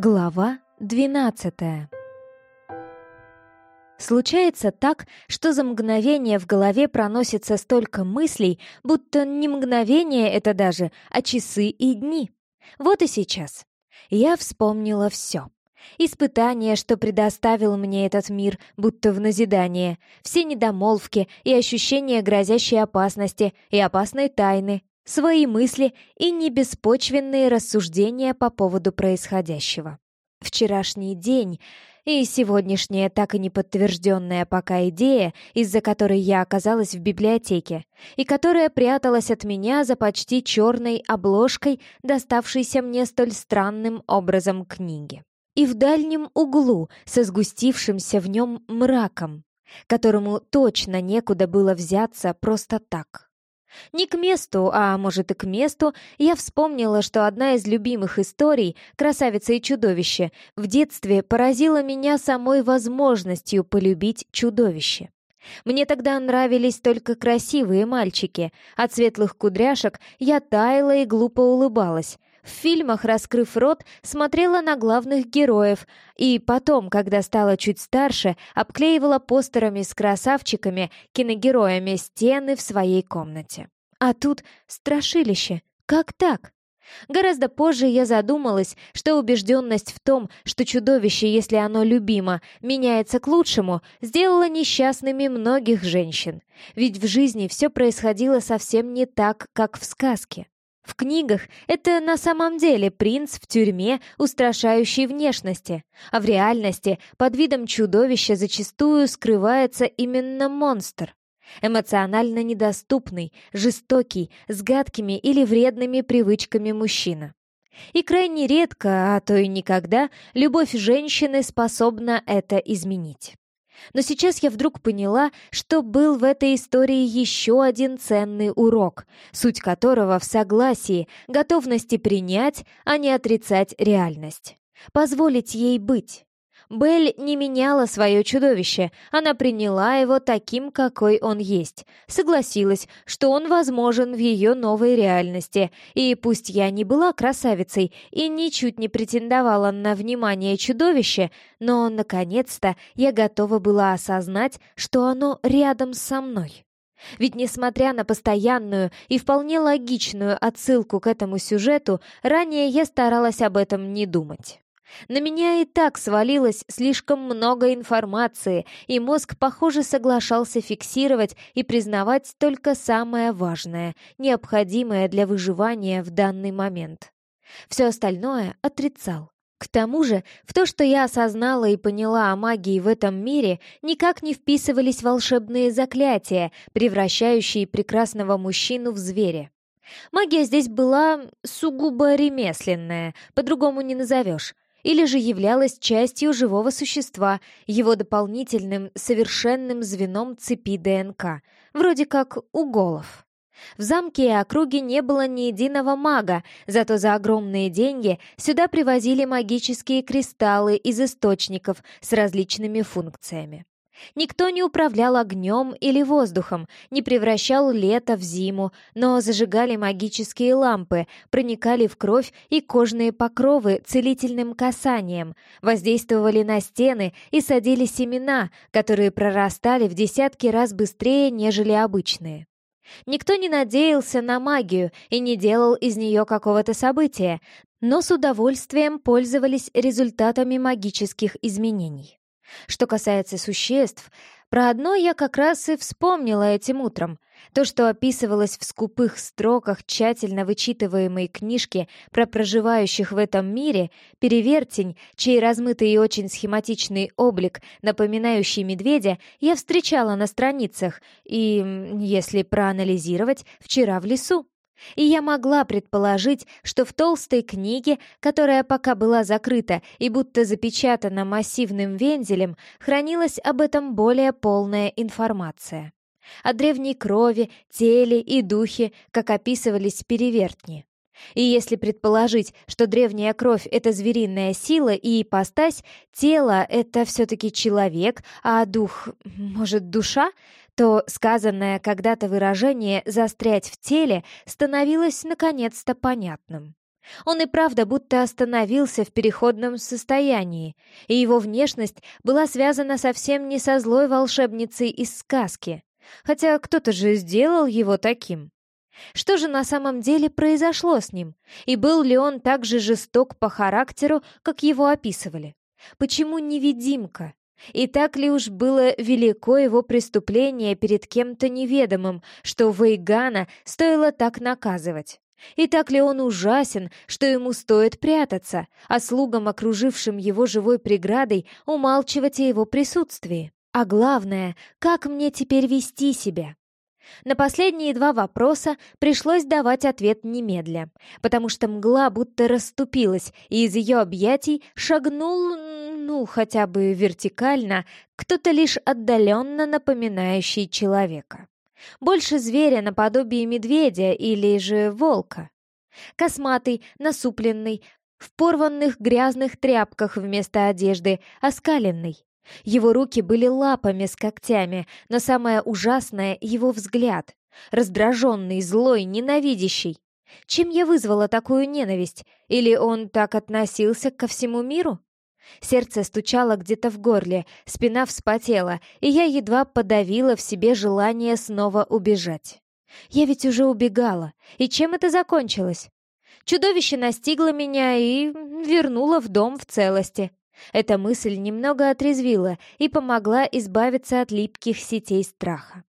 Глава 12 Случается так, что за мгновение в голове проносится столько мыслей, будто не мгновение это даже, а часы и дни. Вот и сейчас. Я вспомнила все. Испытания, что предоставил мне этот мир, будто в назидание, все недомолвки и ощущения грозящей опасности и опасной тайны, свои мысли и небеспочвенные рассуждения по поводу происходящего. Вчерашний день и сегодняшняя так и не подтвержденная пока идея, из-за которой я оказалась в библиотеке, и которая пряталась от меня за почти черной обложкой, доставшейся мне столь странным образом книги. И в дальнем углу со сгустившимся в нем мраком, которому точно некуда было взяться просто так. Не к месту, а может и к месту, я вспомнила, что одна из любимых историй «Красавица и чудовище» в детстве поразила меня самой возможностью полюбить чудовище. Мне тогда нравились только красивые мальчики, от светлых кудряшек я таяла и глупо улыбалась, в фильмах, раскрыв рот, смотрела на главных героев, и потом, когда стала чуть старше, обклеивала постерами с красавчиками, киногероями стены в своей комнате. А тут страшилище. Как так? Гораздо позже я задумалась, что убежденность в том, что чудовище, если оно любимо, меняется к лучшему, сделала несчастными многих женщин. Ведь в жизни все происходило совсем не так, как в сказке. В книгах это на самом деле принц в тюрьме устрашающей внешности, а в реальности под видом чудовища зачастую скрывается именно монстр. Эмоционально недоступный, жестокий, с гадкими или вредными привычками мужчина. И крайне редко, а то и никогда, любовь женщины способна это изменить. Но сейчас я вдруг поняла, что был в этой истории еще один ценный урок, суть которого в согласии, готовности принять, а не отрицать реальность. Позволить ей быть. Белль не меняла свое чудовище, она приняла его таким, какой он есть, согласилась, что он возможен в ее новой реальности, и пусть я не была красавицей и ничуть не претендовала на внимание чудовища, но, наконец-то, я готова была осознать, что оно рядом со мной. Ведь, несмотря на постоянную и вполне логичную отсылку к этому сюжету, ранее я старалась об этом не думать. На меня и так свалилось слишком много информации, и мозг, похоже, соглашался фиксировать и признавать только самое важное, необходимое для выживания в данный момент. Все остальное отрицал. К тому же, в то, что я осознала и поняла о магии в этом мире, никак не вписывались волшебные заклятия, превращающие прекрасного мужчину в зверя. Магия здесь была сугубо ремесленная, по-другому не назовешь или же являлась частью живого существа, его дополнительным совершенным звеном цепи ДНК, вроде как у голов. В замке и округе не было ни единого мага, зато за огромные деньги сюда привозили магические кристаллы из источников с различными функциями. Никто не управлял огнем или воздухом, не превращал лето в зиму, но зажигали магические лампы, проникали в кровь и кожные покровы целительным касанием, воздействовали на стены и садили семена, которые прорастали в десятки раз быстрее, нежели обычные. Никто не надеялся на магию и не делал из нее какого-то события, но с удовольствием пользовались результатами магических изменений. Что касается существ, про одно я как раз и вспомнила этим утром. То, что описывалось в скупых строках тщательно вычитываемой книжки про проживающих в этом мире, перевертень, чей размытый и очень схематичный облик, напоминающий медведя, я встречала на страницах и, если проанализировать, вчера в лесу. И я могла предположить, что в толстой книге, которая пока была закрыта и будто запечатана массивным вензелем, хранилась об этом более полная информация. О древней крови, теле и духе, как описывались перевертни. И если предположить, что древняя кровь — это звериная сила и ипостась, тело — это все-таки человек, а дух, может, душа, то сказанное когда-то выражение «застрять в теле» становилось наконец-то понятным. Он и правда будто остановился в переходном состоянии, и его внешность была связана совсем не со злой волшебницей из сказки, хотя кто-то же сделал его таким. Что же на самом деле произошло с ним? И был ли он так же жесток по характеру, как его описывали? Почему невидимка? И так ли уж было велико его преступление перед кем-то неведомым, что Вейгана стоило так наказывать? И так ли он ужасен, что ему стоит прятаться, а слугам, окружившим его живой преградой, умалчивать о его присутствии? А главное, как мне теперь вести себя? На последние два вопроса пришлось давать ответ немедля, потому что мгла будто расступилась, и из ее объятий шагнул, ну, хотя бы вертикально, кто-то лишь отдаленно напоминающий человека. Больше зверя наподобие медведя или же волка. Косматый, насупленный, в порванных грязных тряпках вместо одежды, оскаленный. Его руки были лапами с когтями, но самое ужасное — его взгляд. Раздраженный, злой, ненавидящий. Чем я вызвала такую ненависть? Или он так относился ко всему миру? Сердце стучало где-то в горле, спина вспотела, и я едва подавила в себе желание снова убежать. Я ведь уже убегала, и чем это закончилось? Чудовище настигло меня и вернуло в дом в целости. Эта мысль немного отрезвила и помогла избавиться от липких сетей страха.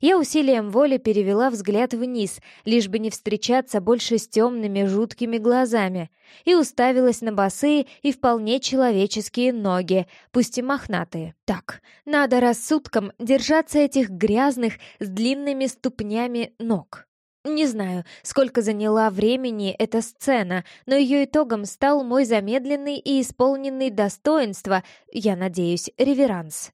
Я усилием воли перевела взгляд вниз, лишь бы не встречаться больше с темными жуткими глазами, и уставилась на босые и вполне человеческие ноги, пусть и мохнатые. Так, надо рассудком держаться этих грязных с длинными ступнями ног. Не знаю, сколько заняла времени эта сцена, но ее итогом стал мой замедленный и исполненный достоинства, я надеюсь, реверанс.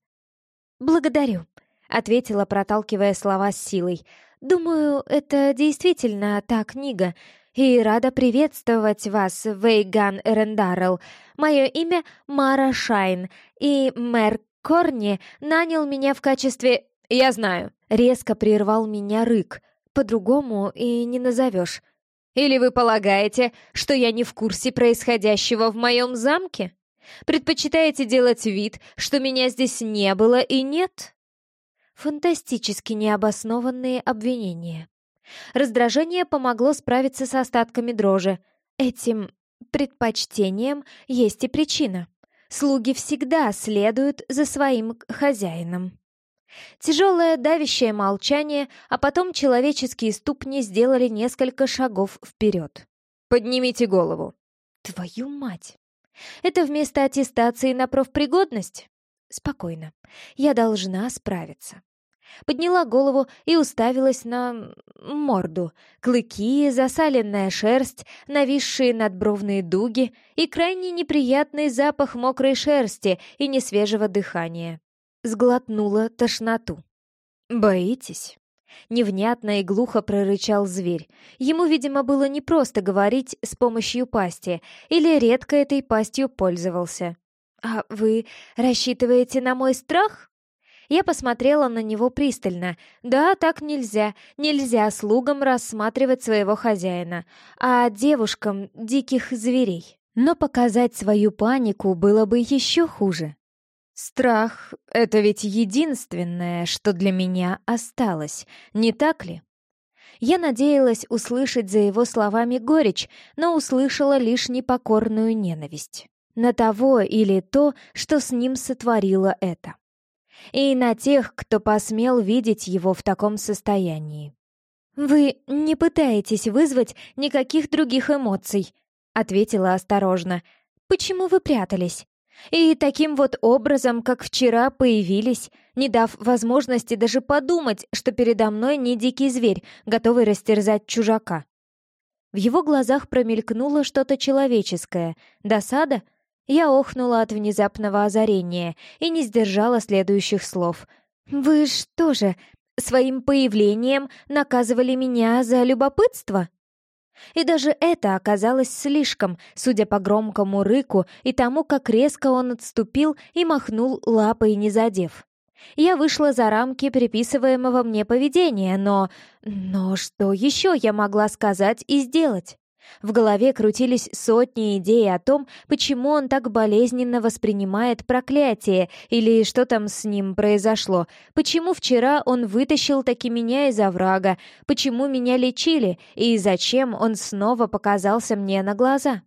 «Благодарю», — ответила, проталкивая слова с силой. «Думаю, это действительно та книга, и рада приветствовать вас, Вейган Эрендарел. Мое имя Мара Шайн, и мэр Корни нанял меня в качестве...» «Я знаю», — резко прервал меня рык — по-другому и не назовешь. Или вы полагаете, что я не в курсе происходящего в моем замке? Предпочитаете делать вид, что меня здесь не было и нет? Фантастически необоснованные обвинения. Раздражение помогло справиться с остатками дрожи. Этим предпочтением есть и причина. Слуги всегда следуют за своим хозяином. Тяжелое давящее молчание, а потом человеческие ступни сделали несколько шагов вперед. «Поднимите голову». «Твою мать! Это вместо аттестации на профпригодность?» «Спокойно. Я должна справиться». Подняла голову и уставилась на... морду. Клыки, засаленная шерсть, нависшие надбровные дуги и крайне неприятный запах мокрой шерсти и несвежего дыхания сглотнула тошноту. «Боитесь?» Невнятно и глухо прорычал зверь. Ему, видимо, было непросто говорить с помощью пасти, или редко этой пастью пользовался. «А вы рассчитываете на мой страх?» Я посмотрела на него пристально. Да, так нельзя. Нельзя слугам рассматривать своего хозяина, а девушкам — диких зверей. Но показать свою панику было бы еще хуже. Страх — это ведь единственное, что для меня осталось, не так ли? Я надеялась услышать за его словами горечь, но услышала лишь непокорную ненависть. На того или то, что с ним сотворило это. И на тех, кто посмел видеть его в таком состоянии. «Вы не пытаетесь вызвать никаких других эмоций», — ответила осторожно. «Почему вы прятались?» И таким вот образом, как вчера, появились, не дав возможности даже подумать, что передо мной не дикий зверь, готовый растерзать чужака. В его глазах промелькнуло что-то человеческое. Досада? Я охнула от внезапного озарения и не сдержала следующих слов. «Вы что же, своим появлением наказывали меня за любопытство?» И даже это оказалось слишком, судя по громкому рыку и тому, как резко он отступил и махнул лапой, не задев. Я вышла за рамки приписываемого мне поведения, но... Но что еще я могла сказать и сделать? В голове крутились сотни идей о том, почему он так болезненно воспринимает проклятие, или что там с ним произошло, почему вчера он вытащил таки меня из оврага, почему меня лечили, и зачем он снова показался мне на глаза.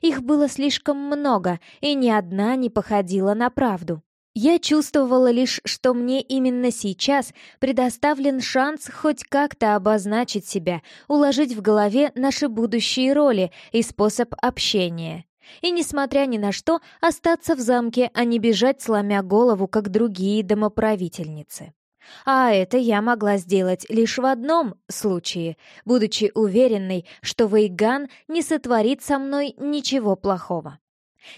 Их было слишком много, и ни одна не походила на правду. Я чувствовала лишь, что мне именно сейчас предоставлен шанс хоть как-то обозначить себя, уложить в голове наши будущие роли и способ общения. И, несмотря ни на что, остаться в замке, а не бежать, сломя голову, как другие домоправительницы. А это я могла сделать лишь в одном случае, будучи уверенной, что Вейган не сотворит со мной ничего плохого.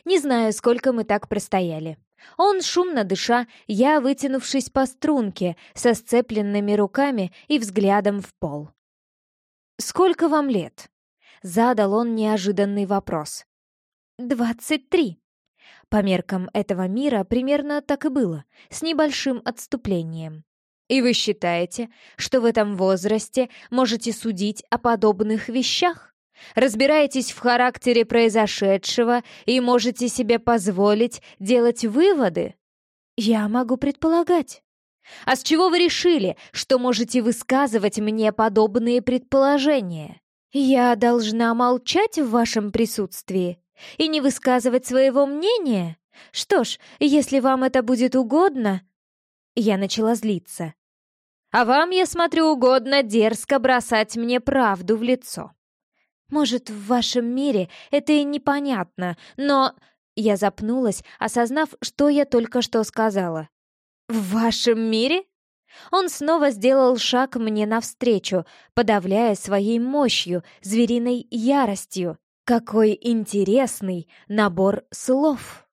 Не знаю, сколько мы так простояли. Он, шумно дыша, я, вытянувшись по струнке, со сцепленными руками и взглядом в пол. «Сколько вам лет?» — задал он неожиданный вопрос. «Двадцать три». По меркам этого мира примерно так и было, с небольшим отступлением. «И вы считаете, что в этом возрасте можете судить о подобных вещах?» Разбираетесь в характере произошедшего и можете себе позволить делать выводы? Я могу предполагать. А с чего вы решили, что можете высказывать мне подобные предположения? Я должна молчать в вашем присутствии и не высказывать своего мнения? Что ж, если вам это будет угодно... Я начала злиться. А вам, я смотрю, угодно дерзко бросать мне правду в лицо. Может, в вашем мире это и непонятно, но...» Я запнулась, осознав, что я только что сказала. «В вашем мире?» Он снова сделал шаг мне навстречу, подавляя своей мощью, звериной яростью. Какой интересный набор слов!